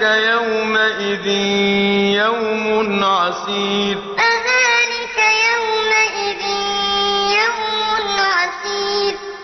ذلك يومئذ يوم عسير.